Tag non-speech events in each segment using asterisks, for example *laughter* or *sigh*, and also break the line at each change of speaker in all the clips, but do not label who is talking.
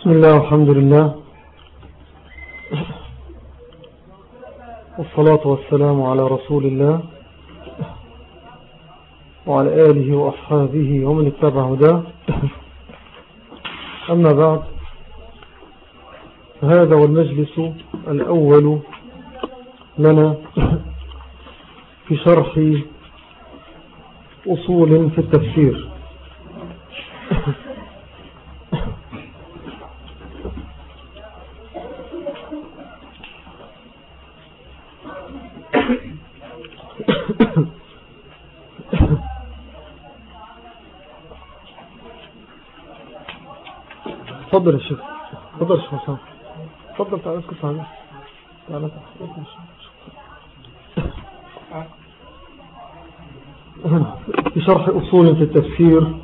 بسم الله والحمد لله. والصلاة والسلام على رسول الله وعلى آله وأصحابه ومن اتبع هداه. أما بعد هذا والمجلس الأول لنا في شرح أصول في التفسير. تفضل يا شيخ. تفضل يا شيخ حسام. تفضل تعال اسكت تعال تعال في شرح أصول في التفسير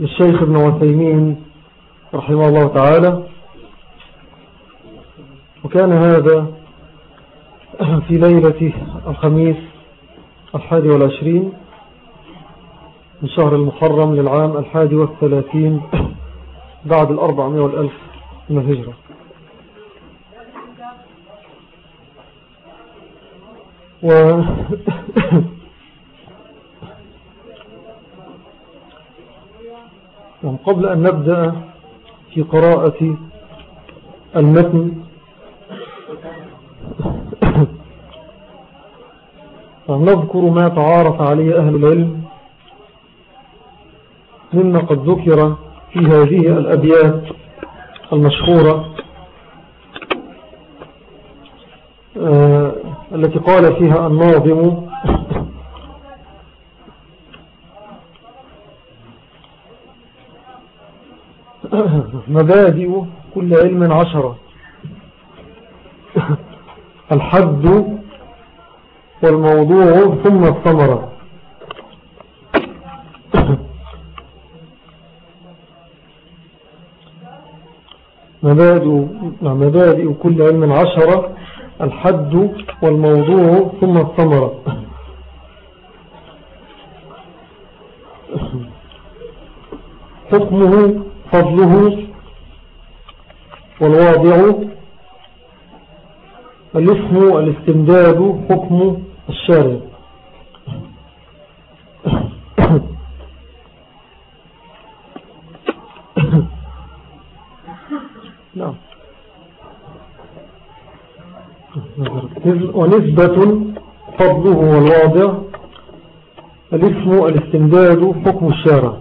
للشيخ ابن وثيمين رحمه الله تعالى. وكان هذا في ليلة الخميس الحادي والعشرين من شهر المحرم للعام الحادي والثلاثين بعد الأربعمائة والألف من الهجرة. و *coughs* قبل أن نبدأ في قراءة المتن *coughs* نذكر ما تعارف عليه أهل العلم مما قد ذكر في هذه الأبيات المشهورة آه، التي قال فيها الناظم. *coughs* مبادئ كل علم عشرة. *coughs* الحد والموضوع ثم الثمرة. مبادئ, مبادئ كل علم عشرة الحد والموضوع ثم الثمرة. حكمه فضله والواضع. الاسم الاستمداد حكم الشارع نعم ونسبة فضله والواضع الاسم الاستمداد حكم الشارع.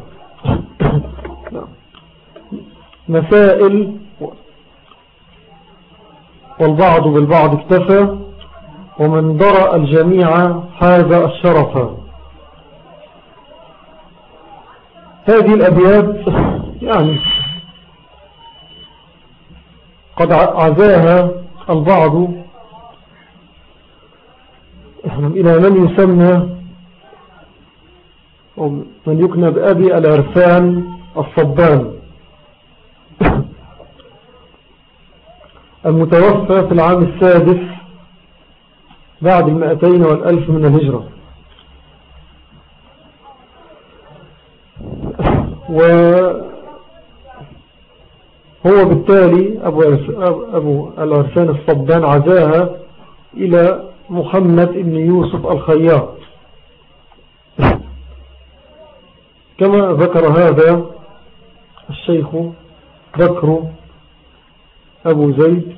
مسائل والبعض بالبعض اكتفى ومن درأ الجميع هذا الشرف هذه الأبيات يعني قد عزاها البعض إلى من يسمى؟ من يكنى بأبي العرفان الصبان. *coughs* المتوفى في العام السادس بعد المائتين والألف من الهجرة. *coughs* وهو بالتالي أبو, أبو العرفان الصبان عزاها إلى محمد بن يوسف الخياط كما ذكر هذا الشيخ ذكر أبو زيد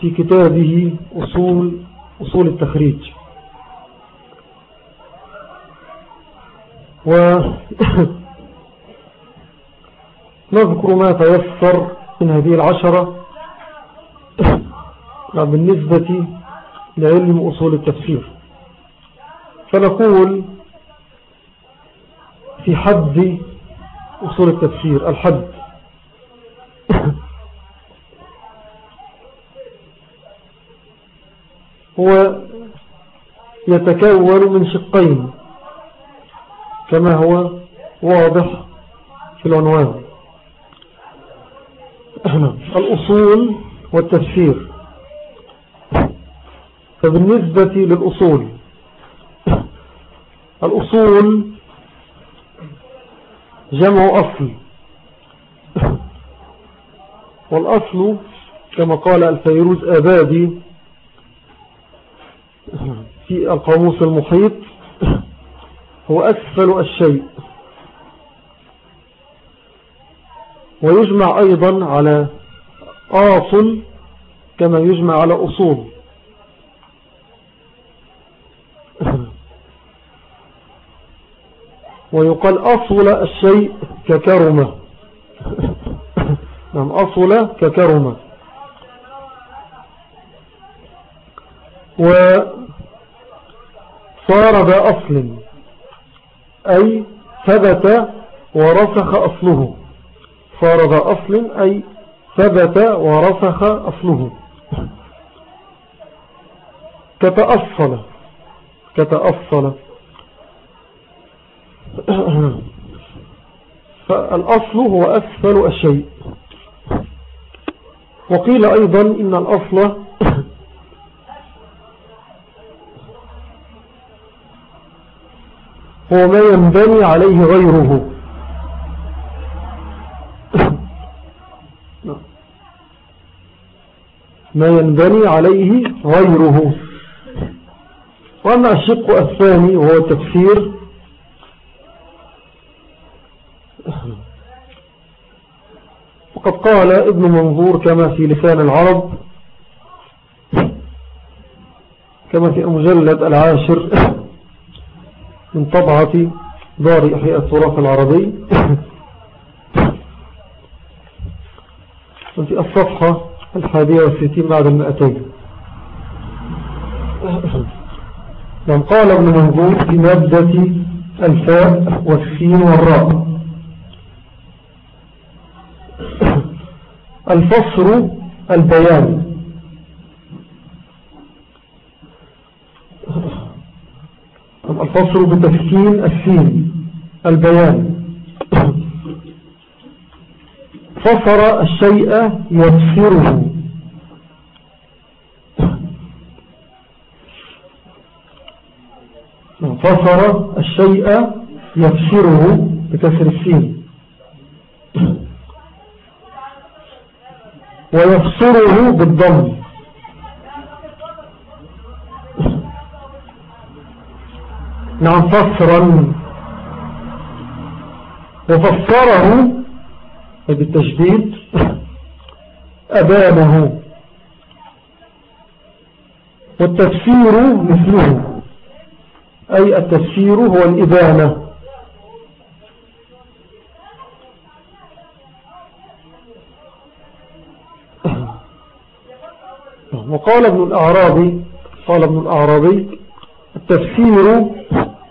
في كتابه أصول, أصول التخريج. ونذكر *coughs* ما تيسر من هذه العشرة. بالنسبة لعلم أصول التفسير. فنقول في حد أصول التفسير الحد. *coughs* هو يتكون من شقين كما هو واضح في العنوان. *coughs* الأصول والتفسير. فبالنسبة للأصول. الأصول جمع أصل. والأصل كما قال الفيروز أبادي في القاموس المحيط هو أسفل الشيء. ويجمع أيضا على آصل كما يجمع على أصول. ويقال أصل الشيء ككرمة. نعم أصل ككرمة. وصار ذا أصل أي ثبت ورسخ أصله. صار ذا أصل أي ثبت ورسخ أصله. كتأصل كتأصل. *coughs* فالأصل هو أسفل الشيء. وقيل أيضا إن الأصل *coughs* هو ما ينبني عليه غيره. *coughs* ما ينبني عليه غيره. وأما الشق الثاني وهو التفسير *coughs* وقد قال ابن منظور كما في لسان العرب كما في المجلد العاشر *coughs* من طبعة دار إحياء التراث العربي. *coughs* وفي الصفحة الحادية والستين بعد المئتين. لم قال ابن منظور في مادة الفاء والسين والراء. الفصر البيان. الفصل بتسكين السين البيان. فصر الشيء يفسره فصر الشيء يفسره بكسر السين. ويفسره بالضم. نعم فسرا وفسره بالتشديد أبانه. والتفسير مثله. أي التفسير هو الإبانة. وقال ابن الأعرابي قال ابن الأعرابي التفسير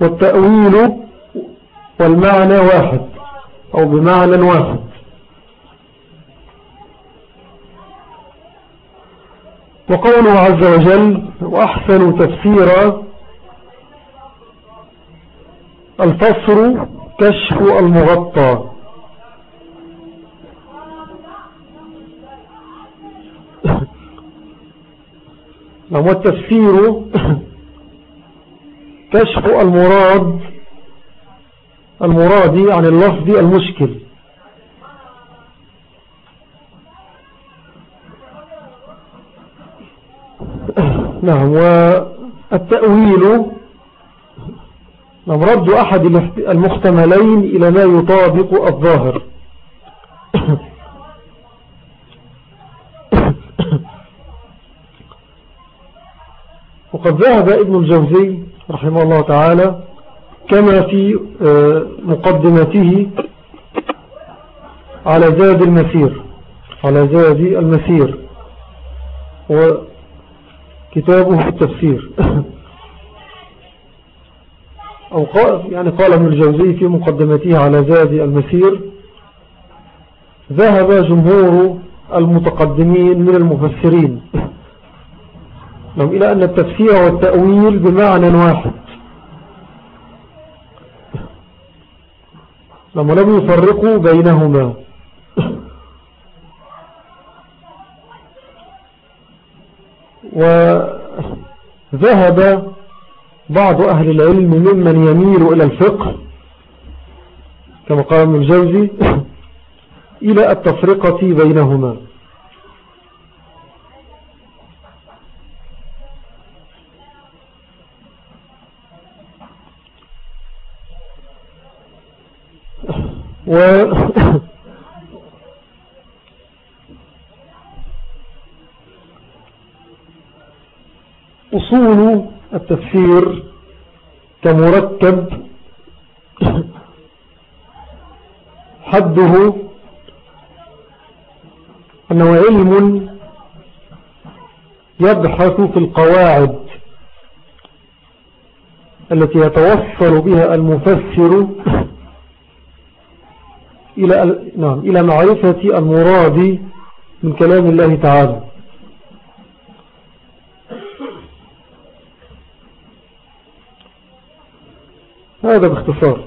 والتأويل والمعنى واحد أو بمعنى واحد. وقوله عز وجل وأحسن تفسيرا الفصر كشف المغطى. *laughs* والتفسير *coughs* كشف المراد المراد عن اللفظ المشكل. *coughs* نعم والتأويل نعم رد أحد المحتملين إلى ما يطابق الظاهر. *coughs* وقد ذهب ابن الجوزي رحمه الله تعالى كما في آه، مقدمته على زاد المسير على زاد المسير وكتابه في التفسير. *coughs* أو قال يعني قال ابن الجوزي في مقدمته على زاد المسير ذهب جمهور المتقدمين من المفسرين. *laughs* نعم إلى أن التفسير والتأويل بمعنى واحد. نعم لم يفرقوا بينهما. وذهب بعض أهل العلم ممن يميل إلى الفقه كما قال ابن الجوزي إلى التفرقة بينهما. و أصول التفسير كمركب حده أنه علم يبحث في القواعد التي يتوصل بها المفسر إلى, نعم إلى معرفة المراد من كلام الله تعالى. هذا باختصار.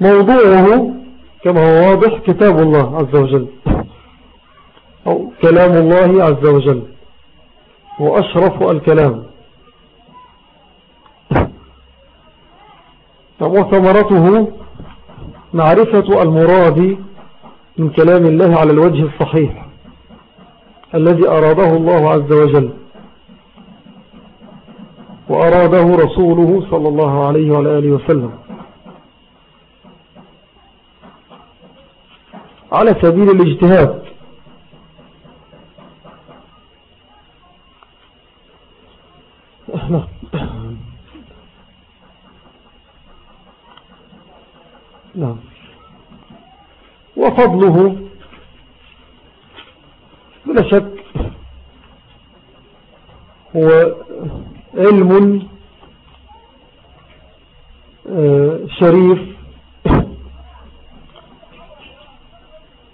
وموضوعه *laughs* كما هو واضح كتاب الله عز وجل أو كلام الله عز وجل وأشرف الكلام. وثمرته؟ معرفة المراد من كلام الله على الوجه الصحيح الذي أراده الله عز وجل. وأراده رسوله صلى الله عليه وعلى آله وسلم. على سبيل الاجتهاد. نعم وفضله بلا شك هو علم آه، شريف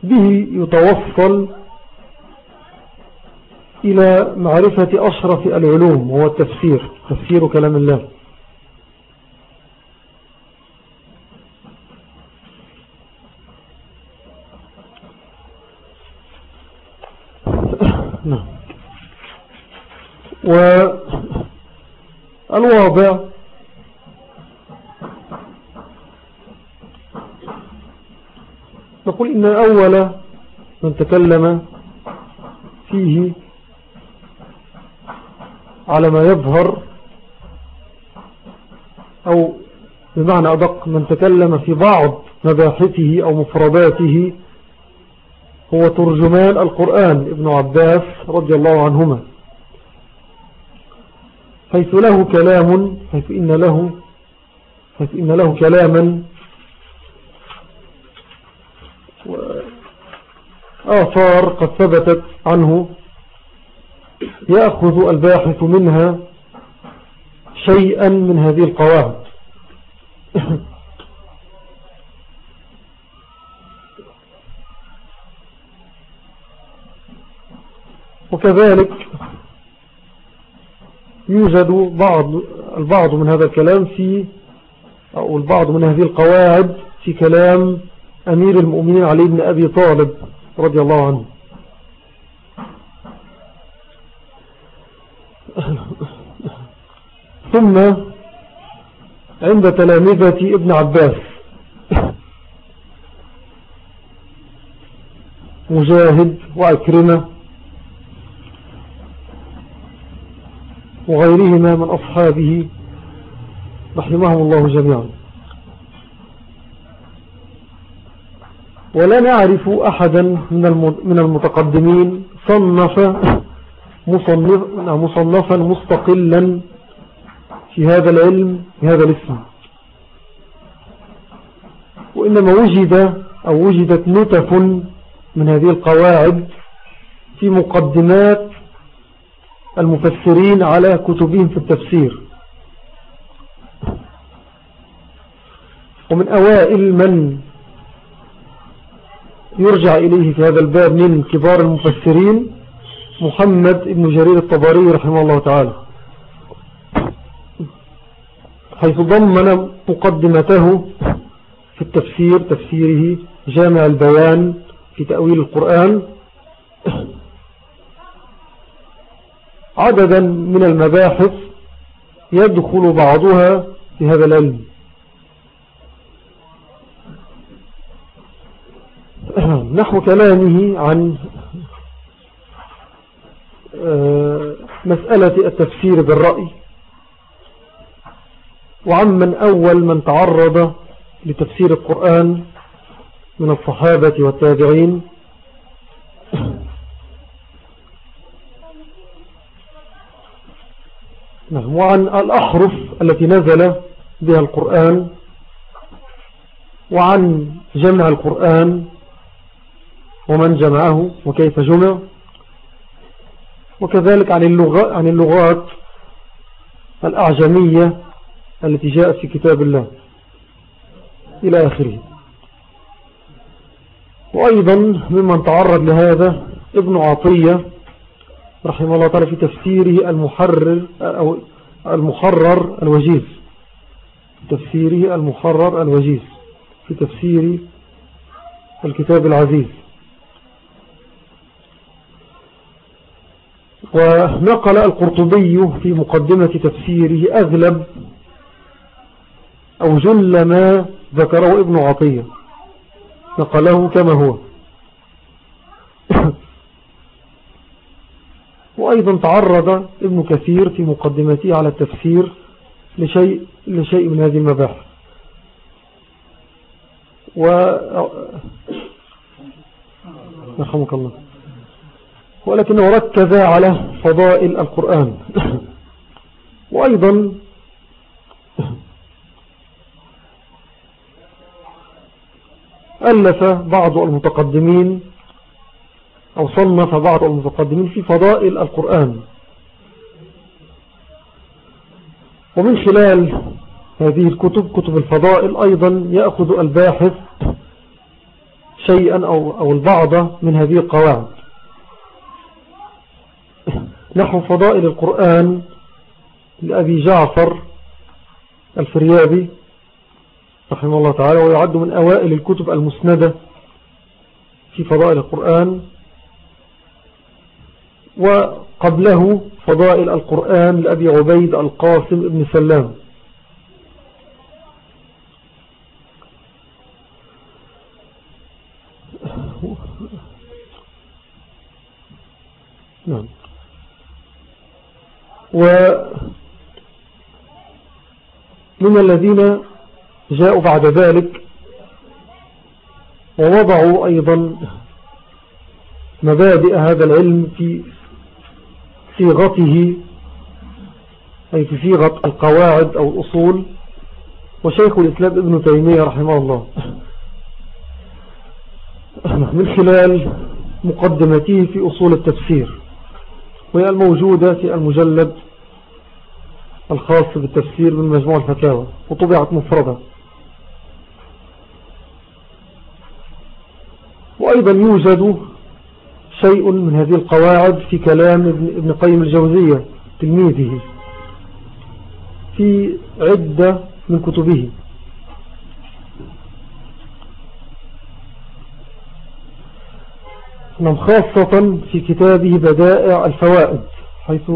به يتوصل إلى معرفة أشرف العلوم وهو التفسير تفسير كلام الله نعم والواضع نقول إن أول من تكلم فيه على ما يظهر أو بمعنى أدق من تكلم في بعض مباحثه أو مفرداته هو ترجمان القرآن ابن عباس رضي الله عنهما. حيث له كلام حيث إن له حيث إن له كلاما. آثار قد ثبتت عنه. يأخذ الباحث منها شيئا من هذه القواعد. *coughs* وكذلك يوجد بعض البعض من هذا الكلام في أو البعض من هذه القواعد في كلام أمير المؤمنين علي بن أبي طالب رضي الله عنه. ثم عند تلامذة ابن عباس. مجاهد وأكرمة وغيرهما من أصحابه رحمهم الله جميعا. ولا نعرف أحدا من المتقدمين صنف مصنف مصنفا مستقلا في هذا العلم في هذا الاسم. وإنما وجد أو وجدت نتف من هذه القواعد في مقدمات المفسرين على كتبهم في التفسير. ومن أوائل من يرجع إليه في هذا الباب من كبار المفسرين محمد بن جرير الطبري رحمه الله تعالى. حيث ضمن مقدمته في التفسير تفسيره جامع البيان في تأويل القرآن عددا من المباحث يدخل بعضها في هذا العلم. *clears throat* نحو كلامه عن آه، مسألة التفسير بالرأي وعمن أول من تعرض لتفسير القرآن من الصحابة والتابعين. *clears throat* نعم، وعن الأحرف التي نزل بها القرآن وعن جمع القرآن ومن جمعه وكيف جمع وكذلك عن اللغات, عن اللغات الأعجمية التي جاءت في كتاب الله إلى آخره. وأيضا ممن تعرض لهذا ابن عطية رحمه الله تعالى في تفسيره المحرر أو المحرر الوجيز. تفسيره المحرر الوجيز في تفسير الكتاب العزيز. ونقل القرطبي في مقدمة تفسيره أغلب أو جل ما ذكره ابن عطية. نقله كما هو. *coughs* وأيضا تعرض ابن كثير في مقدمته على التفسير لشيء, لشيء من هذه المباحث. و رحمك الله. ولكنه ركز على فضائل القرآن. *coughs* وأيضا ألف بعض المتقدمين أو صنف بعض المتقدمين في فضائل القرآن. ومن خلال هذه الكتب كتب الفضائل أيضا يأخذ الباحث شيئا أو, أو البعض من هذه القواعد. نحو فضائل القرآن لأبي جعفر الفريابي رحمه الله تعالى ويعد من أوائل الكتب المسندة في فضائل القرآن. وقبله فضائل القرآن لأبي عبيد القاسم ابن سلام. نعم. ومن الذين جاءوا بعد ذلك ووضعوا أيضا مبادئ هذا العلم في صيغته أي في صيغة القواعد أو الأصول وشيخ الإسلام ابن تيمية رحمه الله. من خلال مقدمته في أصول التفسير وهي الموجودة في المجلد الخاص بالتفسير من مجموع الفتاوى وطبعت مفردة. وأيضا يوجد شيء من هذه القواعد في كلام ابن قيم الجوزية تلميذه في عدة من كتبه. نعم خاصة في كتابه بدائع الفوائد حيث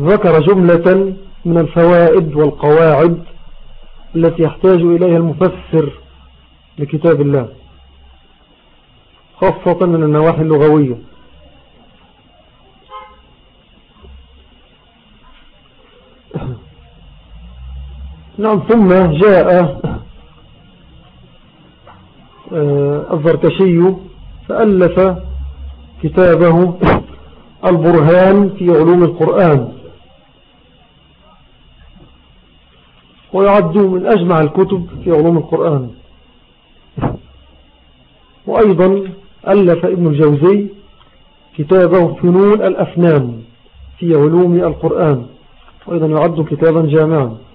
ذكر جملة من الفوائد والقواعد التي يحتاج إليها المفسر لكتاب الله خاصة من النواحي اللغوية. نعم ثم جاء آه، الزركشي فألف كتابه البرهان في علوم القرآن. ويعد من أجمع الكتب في علوم القرآن. وأيضا ألف ابن الجوزي كتابه فنون الأفنان في علوم القرآن. وأيضا يعد كتابا جامعا.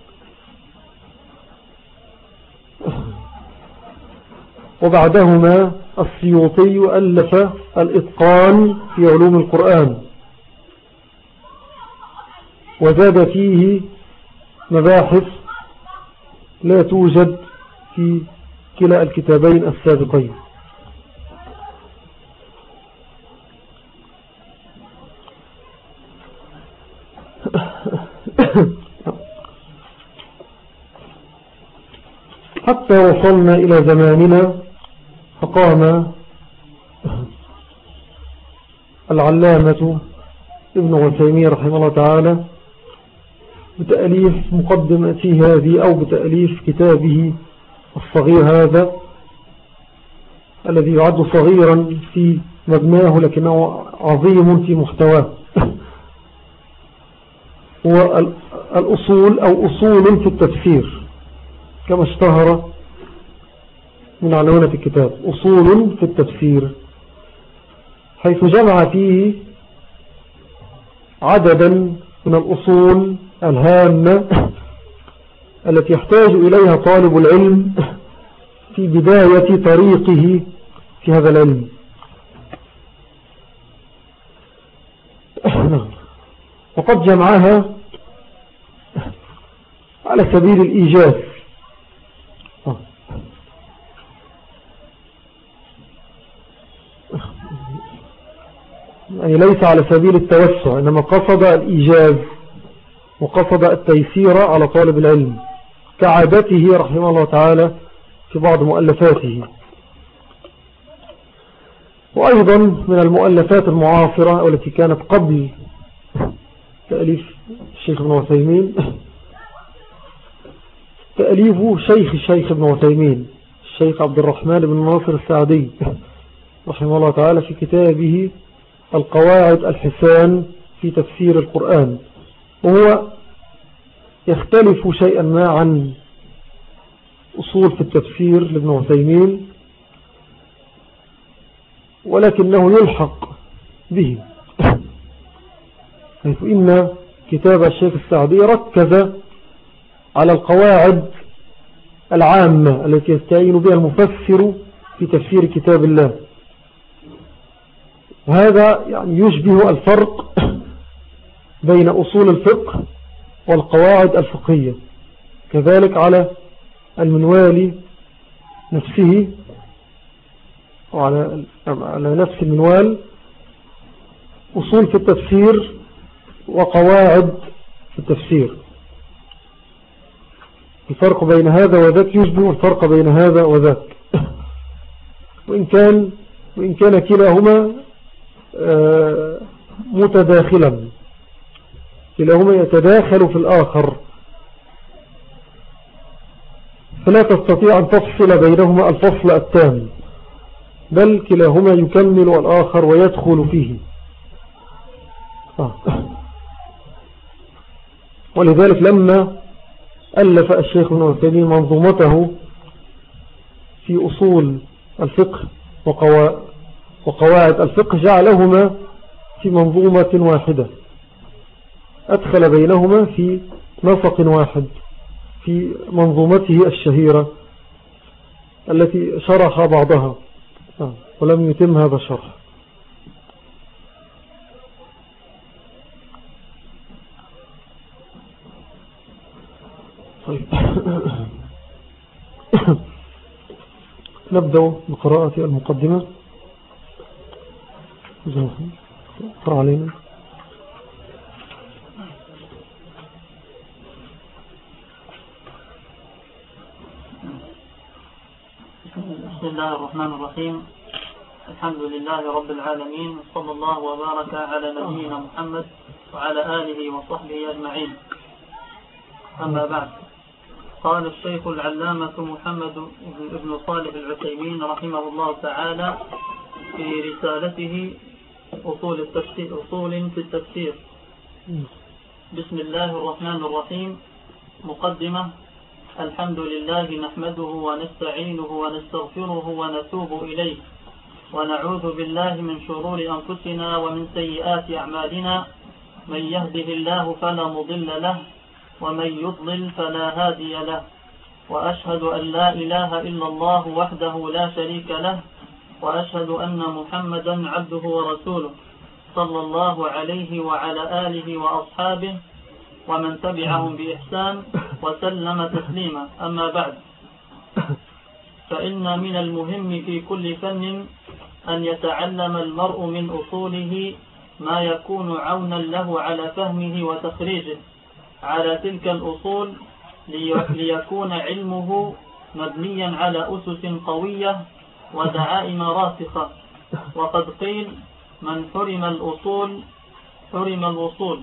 وبعدهما السيوطي ألف الإتقان في علوم القرآن. وزاد فيه مباحث لا توجد في كلا الكتابين السابقين. حتى وصلنا إلى زماننا فقام العلامة ابن عثيمين رحمه الله تعالى بتأليف مقدمته هذه أو بتأليف كتابه الصغير هذا الذي يعد صغيرا في مبناه لكنه عظيم في محتواه. هو الأصول أو أصول في التفسير كما اشتهر من عنوانة الكتاب أصول في التفسير حيث جمع فيه عددا من الأصول الهامة التي يحتاج إليها طالب العلم في بداية طريقه في هذا العلم. وقد جمعها على سبيل الإيجاز يعني ليس على سبيل التوسع إنما قصد الإيجاز وقصد التيسير على طالب العلم كعادته رحمه الله تعالى في بعض مؤلفاته. وأيضا من المؤلفات المعاصرة والتي كانت قبل تأليف الشيخ ابن وثيمين تأليف شيخ الشيخ ابن وثيمين الشيخ عبد الرحمن بن ناصر السعدي رحمه الله تعالى في كتابه القواعد الحسان في تفسير القرآن وهو يختلف شيئا ما عن أصول في التفسير لابن عثيمين ولكنه يلحق به. *coughs* حيث إن كتاب الشيخ السعدي ركز على القواعد العامة التي يستعين بها المفسر في تفسير كتاب الله. وهذا يعني يشبه الفرق بين أصول الفقه والقواعد الفقهية كذلك على المنوال نفسه وعلى على نفس المنوال أصول في التفسير وقواعد في التفسير. الفرق بين هذا وذاك يشبه الفرق بين هذا وذاك. وإن كان, وإن كان كلاهما متداخلا. كلاهما يتداخل في الآخر. فلا تستطيع أن تفصل بينهما الفصل التام بل كلاهما يكمل الآخر ويدخل فيه. آه. ولذلك لما ألف الشيخ ابن عثيمين منظومته في أصول الفقه وقواعد الفقه جعلهما في منظومة واحدة. أدخل بينهما في نسق واحد في منظومته الشهيرة التي شرح بعضها. آه، ولم يتم هذا الشرح. طيب. *coughs* نبدأ بقراءة المقدمة. علينا
بسم الله الرحمن الرحيم. الحمد لله رب العالمين صلى الله وبارك على نبينا محمد وعلى آله وصحبه أجمعين. أما بعد قال الشيخ العلامة محمد بن صالح العثيمين رحمه الله تعالى في رسالته أصول, التفسير أصول في التفسير. بسم الله الرحمن الرحيم. مقدمة. الحمد لله نحمده ونستعينه ونستغفره ونتوب إليه. ونعوذ بالله من شرور أنفسنا ومن سيئات أعمالنا. من يهده الله فلا مضل له ومن يضلل فلا هادي له. وأشهد أن لا إله إلا الله وحده لا شريك له وأشهد أن محمدا عبده ورسوله صلى الله عليه وعلى آله وأصحابه ومن تبعهم بإحسان وسلم تسليما. أما بعد فإن من المهم في كل فن أن يتعلم المرء من أصوله ما يكون عونا له على فهمه وتخريجه على تلك الأصول ليكون علمه مبنيا على أسس قوية ودعائم راسخة وقد قيل من حرم الأصول حرم الوصول.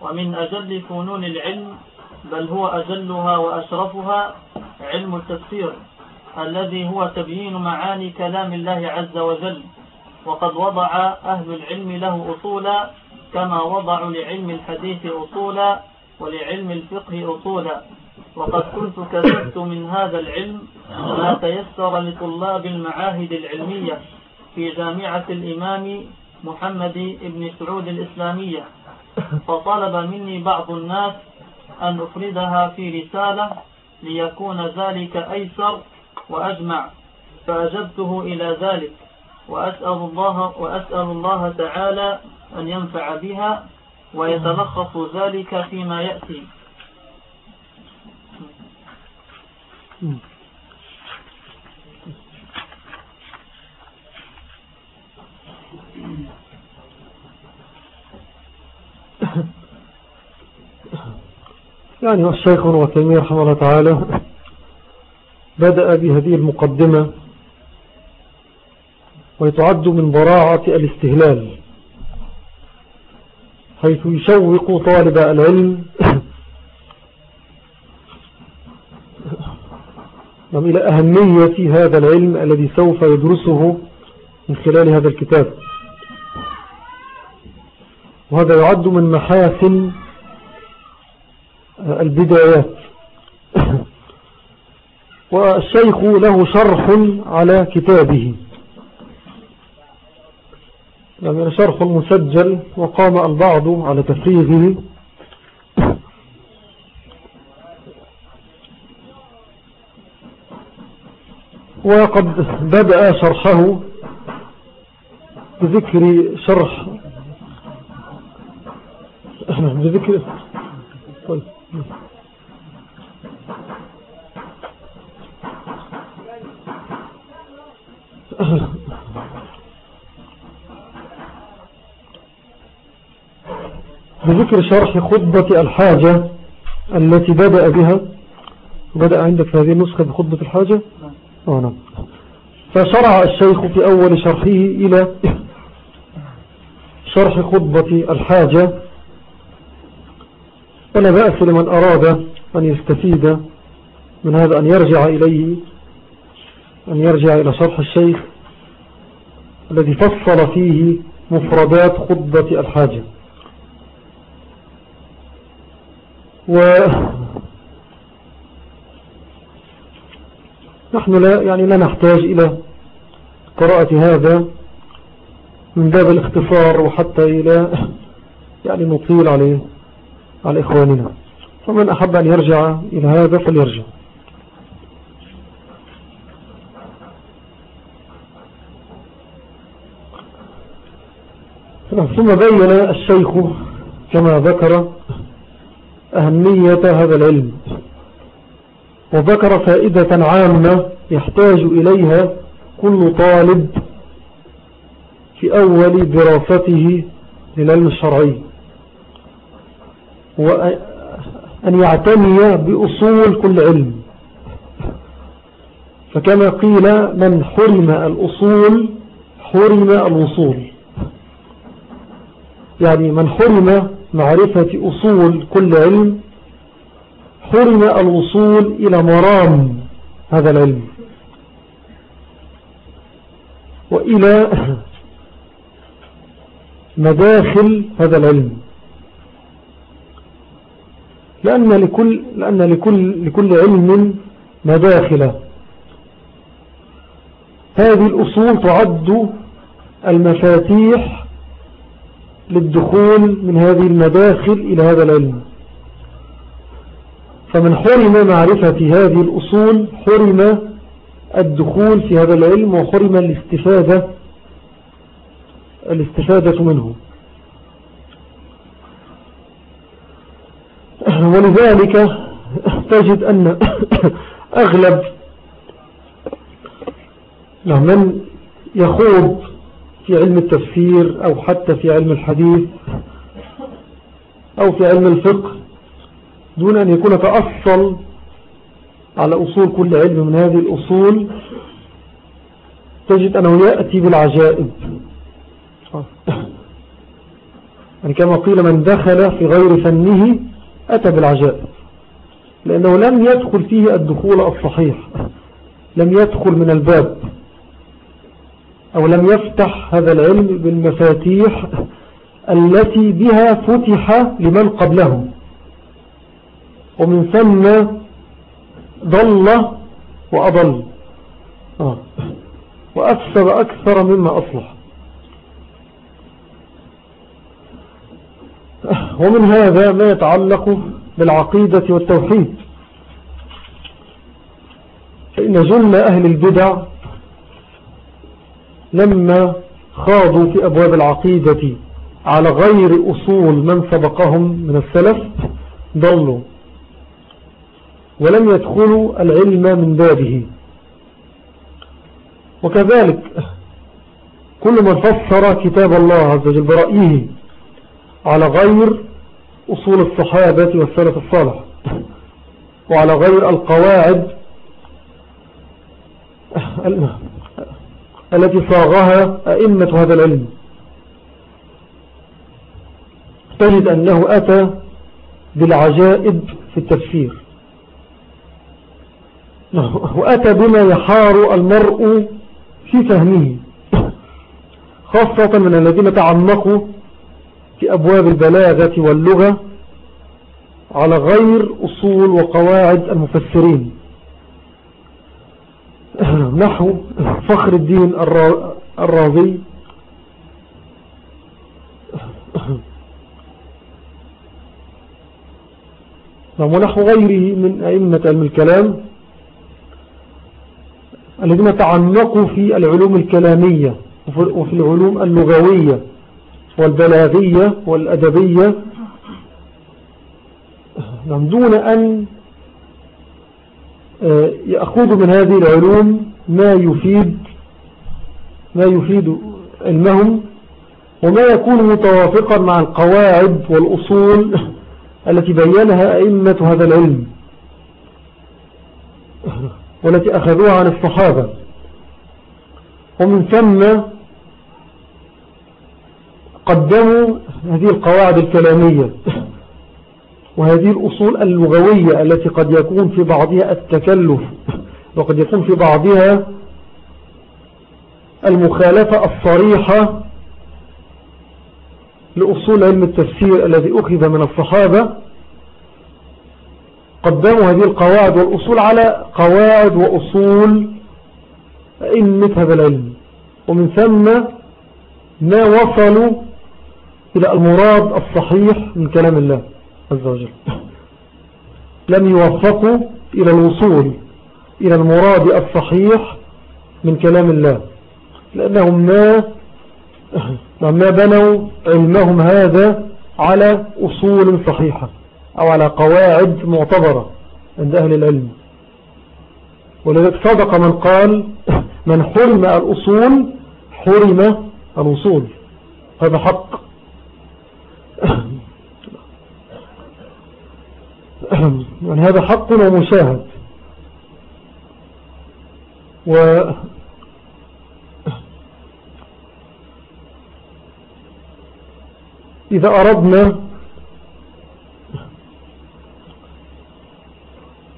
ومن أجل فنون العلم بل هو أجلها وأشرفها علم التفسير الذي هو تبيين معاني كلام الله عز وجل. وقد وضع أهل العلم له أصولا كما وضعوا لعلم الحديث أصولا ولعلم الفقه أصولا. وقد كنت كتبت من هذا العلم ما تيسر لطلاب المعاهد العلمية في جامعة الإمام محمد بن سعود الإسلامية. فطلب مني بعض الناس أن أفردها في رسالة ليكون ذلك أيسر وأجمع. فأجبته إلى ذلك. وأسأل الله, وأسأل الله تعالى أن ينفع بها ويتلخص ذلك فيما يأتي. *coughs*
يعني الشيخ وتيمية رحمه الله تعالى بدأ بهذه المقدمة ويتعد من براعة الاستهلال حيث يشوق طالب العلم إلى أهمية هذا العلم الذي سوف يدرسه من خلال هذا الكتاب. وهذا يعد من محاسن البدايات. *coughs* والشيخ له شرح على كتابه. يعني شرح مسجل وقام البعض على تفريغه. وقد بدأ شرحه بذكر شرح. بذكر. طيب. بذكر شرح خطبة الحاجة التي بدأ بها. بدأ عندك هذه النسخة بخطبة الحاجة؟ فشرع الشيخ في أول شرحه إلى شرح خطبة الحاجة. ولا بأس لمن أراد أن يستفيد من هذا أن يرجع إليه أن يرجع إلى شرح الشيخ الذي فصل فيه مفردات خطبة الحاجة. و نحن لا يعني لا نحتاج إلى قراءة هذا من باب الاختصار وحتى إلى *laughs* يعني نطيل عليه على إخواننا. فمن أحب أن يرجع إلى هذا فليرجع. ثم بين الشيخ كما ذكر أهمية هذا العلم. وذكر فائدة عامة يحتاج إليها كل طالب في أول دراسته للعلم الشرعي وأن يعتني بأصول كل علم. فكما قيل من حرم الأصول حرم الوصول. يعني من حرم معرفة أصول كل علم حرم الوصول إلى مرام هذا العلم. وإلى *clears throat* مداخل هذا العلم. لأن لكل, لأن لكل, لكل علم مداخل. هذه الأصول تعد المفاتيح للدخول من هذه المداخل إلى هذا العلم. فمن حرم معرفة هذه الأصول حرم الدخول في هذا العلم وحرم الاستفادة الاستفادة منه. ولذلك تجد أن أغلب من يخوض في علم التفسير أو حتى في علم الحديث أو في علم الفقه دون أن يكون تأصل على أصول كل علم من هذه الأصول تجد أنه يأتي بالعجائب. *coughs* يعني كما قيل من دخل في غير فنه أتى بالعجائب. لأنه لم يدخل فيه الدخول الصحيح لم يدخل من الباب أو لم يفتح هذا العلم بالمفاتيح التي بها فتح لمن قبله. ومن ثم ضل وأضل. آه. وأفسد أكثر مما أصلح. ومن هذا ما يتعلق بالعقيدة والتوحيد. فإن جل أهل البدع لما خاضوا في أبواب العقيدة على غير أصول من سبقهم من السلف ضلوا. ولم يدخلوا العلم من بابه. وكذلك كل من فسر كتاب الله عز وجل برأيه على غير أصول الصحابة والسلف الصالح وعلى غير القواعد التي صاغها أئمة هذا العلم. تجد أنه أتى بالعجائب في التفسير. وأتى بما يحار المرء في فهمه خاصة من الذين تعمقوا في أبواب البلاغة واللغة على غير أصول وقواعد المفسرين. نحو فخر الدين الرازي نعم، ونحو غيره من أئمة علم الكلام. الذين تعمقوا في العلوم الكلامية وفي العلوم اللغوية والبلاغية والأدبية. نعم، دون أن آه، يأخذ من هذه العلوم ما يفيد ما يفيد علمهم وما يكون متوافقا مع القواعد والأصول التي بينها أئمة هذا العلم. والتي أخذوها عن الصحابة. ومن ثم قدموا هذه القواعد الكلامية وهذه الأصول اللغوية التي قد يكون في بعضها التكلف وقد يكون في بعضها المخالفة الصريحة لأصول علم التفسير الذي أخذ من الصحابة. قدموا هذه القواعد والأصول على قواعد وأصول أئمة هذا العلم. ومن ثم ما وصلوا إلى المراد الصحيح من كلام الله عز وجل. لم يوفقوا إلى الوصول إلى المراد الصحيح من كلام الله. لأنهم ما *clears throat* ما بنوا علمهم هذا على أصول صحيحة. أو على قواعد معتبرة عند أهل العلم. ولذلك صدق من قال *clears throat* من حرم الأصول حرم الوصول هذا حق. *clears throat* يعني هذا حق ومشاهد. و *clears throat* إذا أردنا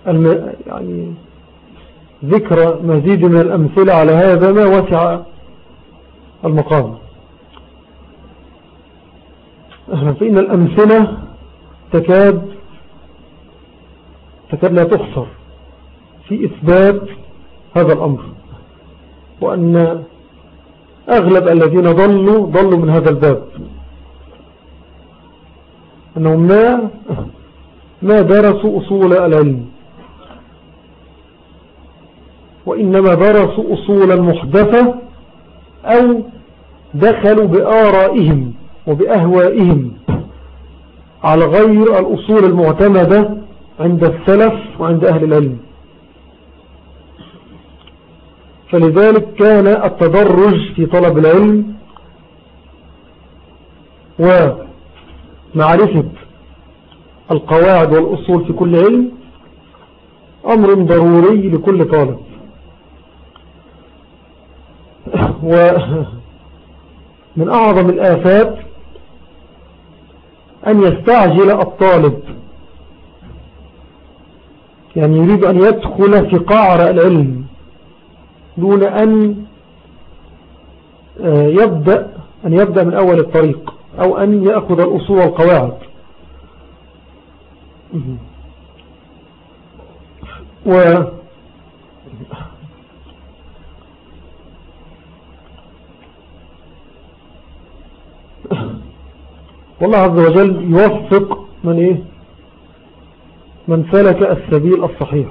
يعني ذكر مزيد من الأمثلة على هذا ما وسع المقام. فإن الأمثلة تكاد تكاد لا تحصر في إثبات هذا الأمر وأن أغلب الذين ضلوا ضلوا من هذا الباب. أنهم ما ما درسوا أصول العلم. وإنما درسوا أصولا محدثة أو دخلوا بآرائهم وبأهوائهم على غير الأصول المعتمدة عند السلف وعند أهل العلم. فلذلك كان التدرج في طلب العلم ومعرفة القواعد والأصول في كل علم أمر ضروري لكل طالب. ومن أعظم الآفات أن يستعجل الطالب. يعني يريد أن يدخل في قعر العلم دون أن آه، يبدأ أن يبدأ من أول الطريق أو أن يأخذ الأصول والقواعد. و والله عز وجل يوفق من إيه؟ من سلك السبيل الصحيح.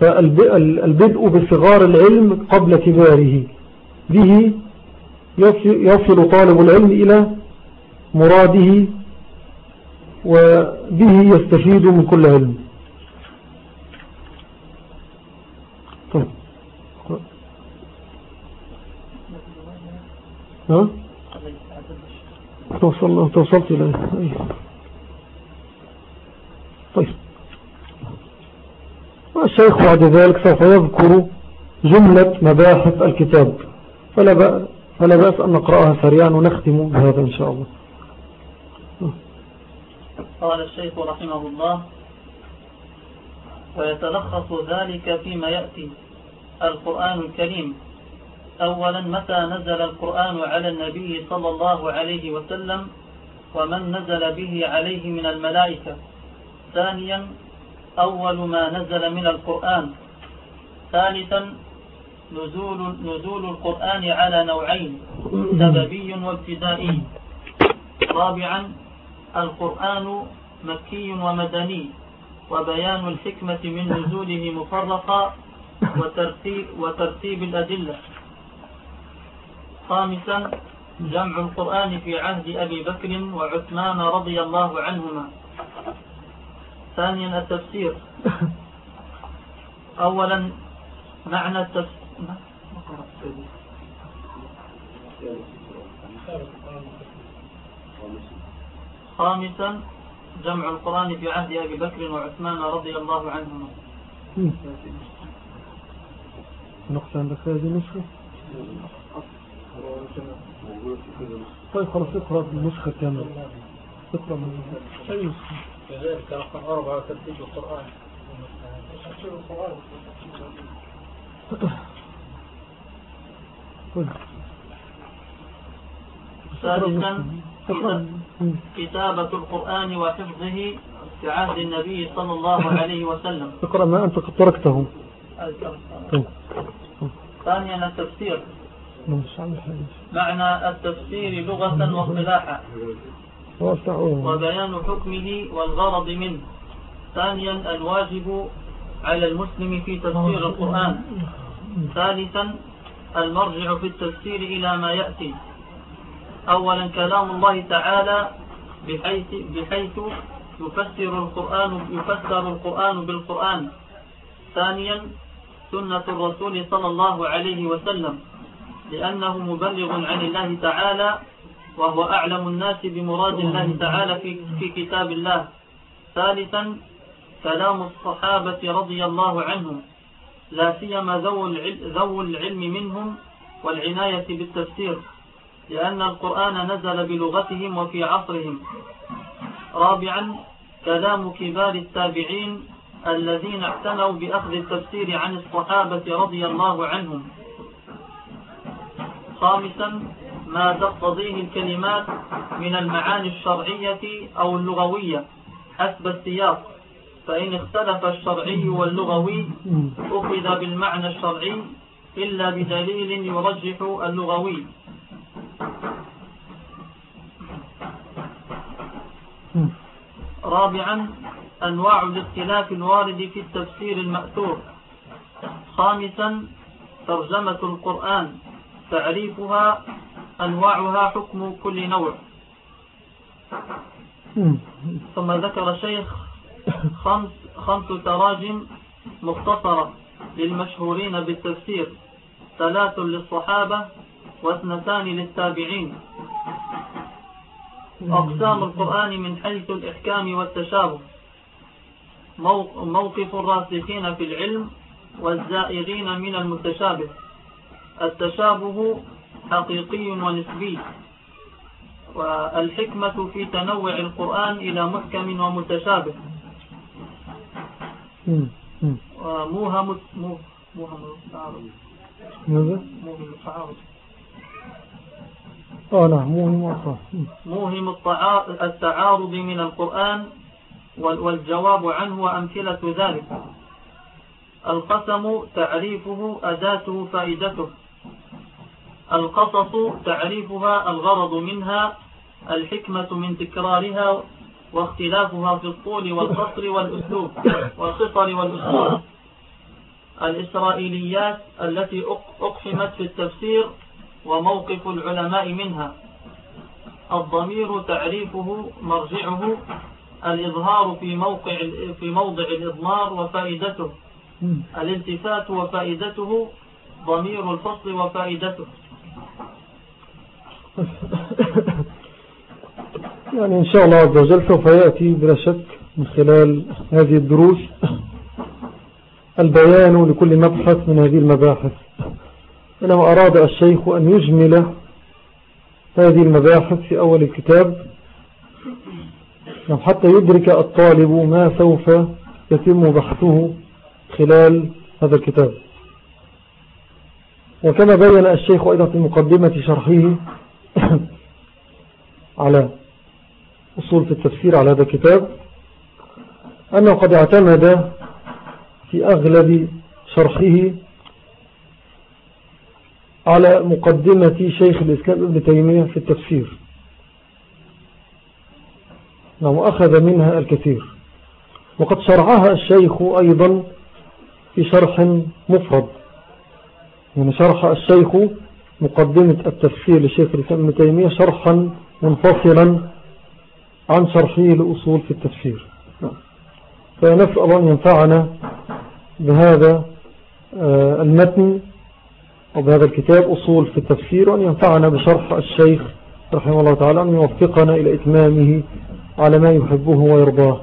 فالبدء بصغار العلم قبل كباره. به يصل طالب العلم إلى مراده وبه يستفيد من كل علم. طيب. ها؟ توصل توصلت إلى طيب. الشيخ بعد ذلك سوف يذكر جملة مباحث الكتاب. فلا بأس, فلا بأس أن نقرأها سريعا ونختم بهذا إن شاء الله.
قال الشيخ رحمه الله ويتلخص ذلك فيما يأتي. القرآن الكريم أولا متى نزل القرآن على النبي صلى الله عليه وسلم؟ ومن نزل به عليه من الملائكة؟ ثانيا أول ما نزل من القرآن. ثالثا نزول, نزول القرآن على نوعين سببي وابتدائي. رابعا القرآن مكي ومدني وبيان الحكمة من نزوله مفرقا وترتيب, وترتيب الأدلة. خامسا جمع القرآن في عهد أبي بكر وعثمان رضي الله عنهما. ثانيا التفسير. *laughs* أولا معنى التفسير خامسا جمع القرآن في عهد أبي بكر وعثمان رضي الله عنهما.
نقص عندك هذه النسخة طيب خلاص اقرأ النسخة كاملة اقرأ من أي نسخة
كذلك رقم أربعة ترتيب القرآن.
سادسا كتابة القرآن وحفظه في عهد النبي صلى الله عليه وسلم.
اقرأ ما أنت قد تركته
ثانيا التفسير. معنى التفسير لغة واصطلاحا. وبيان حكمه والغرض منه. ثانيا الواجب على المسلم في تفسير القرآن. ثالثا المرجع في التفسير إلى ما يأتي. أولا كلام الله تعالى بحيث, بحيث يفسر القرآن يفسر القرآن بالقرآن. ثانيا سنة الرسول صلى الله عليه وسلم. لأنه مبلغ عن الله تعالى وهو أعلم الناس بمراد الله تعالى في, في كتاب الله. ثالثا كلام الصحابة رضي الله عنهم. لا سيما ذو العلم منهم والعناية بالتفسير لأن القرآن نزل بلغتهم وفي عصرهم. رابعا كلام كبار التابعين الذين اعتنوا بأخذ التفسير عن الصحابة رضي الله عنهم. خامسا ما تقتضيه الكلمات من المعاني الشرعية أو اللغوية. حسب السياق. فإن اختلف الشرعي واللغوي أخذ بالمعنى الشرعي إلا بدليل يرجح اللغوي. رابعا أنواع الاختلاف الوارد في التفسير المأثور. خامسا ترجمة القرآن. تعريفها أنواعها حكم كل نوع. ثم ذكر الشيخ خمس, خمس تراجم مختصرة للمشهورين بالتفسير. ثلاث للصحابة واثنتان للتابعين. أقسام القرآن من حيث الإحكام والتشابه. موقف الراسخين في العلم والزائرين من المتشابه. التشابه حقيقي ونسبي. والحكمة في تنوع القرآن إلى محكم ومتشابه. وموهم موهم التعارض
ماذا؟ موهم التعارض آه نعم موهم
موهم التعارض من القرآن والجواب عنه وأمثلة ذلك. القسم تعريفه أداته فائدته. القصص تعريفها الغرض منها الحكمة من تكرارها واختلافها في الطول والقصر والأسلوب والقصر والأسلوب. الإسرائيليات التي أقحمت في التفسير وموقف العلماء منها. الضمير تعريفه مرجعه الإظهار في موقع في موضع الإضمار وفائدته. الالتفات وفائدته ضمير الفصل وفائدته. *laughs*
يعني إن شاء الله عز وجل سوف يأتي بلا شك من خلال هذه الدروس البيان لكل مبحث من هذه المباحث. إنما أراد الشيخ أن يجمل هذه المباحث في أول الكتاب نعم، حتى يدرك الطالب ما سوف يتم بحثه خلال هذا الكتاب. وكما بين الشيخ أيضا في مقدمة شرحه *coughs* على أصول في التفسير على هذا الكتاب أنه قد اعتمد في أغلب شرحه على مقدمة شيخ الإسلام ابن تيمية في التفسير. نعم أخذ منها الكثير. وقد شرعها الشيخ أيضا في شرح مفرد. يعني شرح الشيخ مقدمة التفسير لشيخ الإسلام تيمية شرحا منفصلا عن شرحه لأصول في التفسير. فنسأل الله أن ينفعنا بهذا آه، المتن وبهذا الكتاب أصول في التفسير وأن ينفعنا بشرح الشيخ رحمه الله تعالى أن يوفقنا إلى إتمامه على ما يحبه ويرضاه.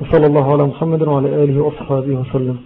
وصلى الله على محمد وعلى آله وأصحابه وسلم.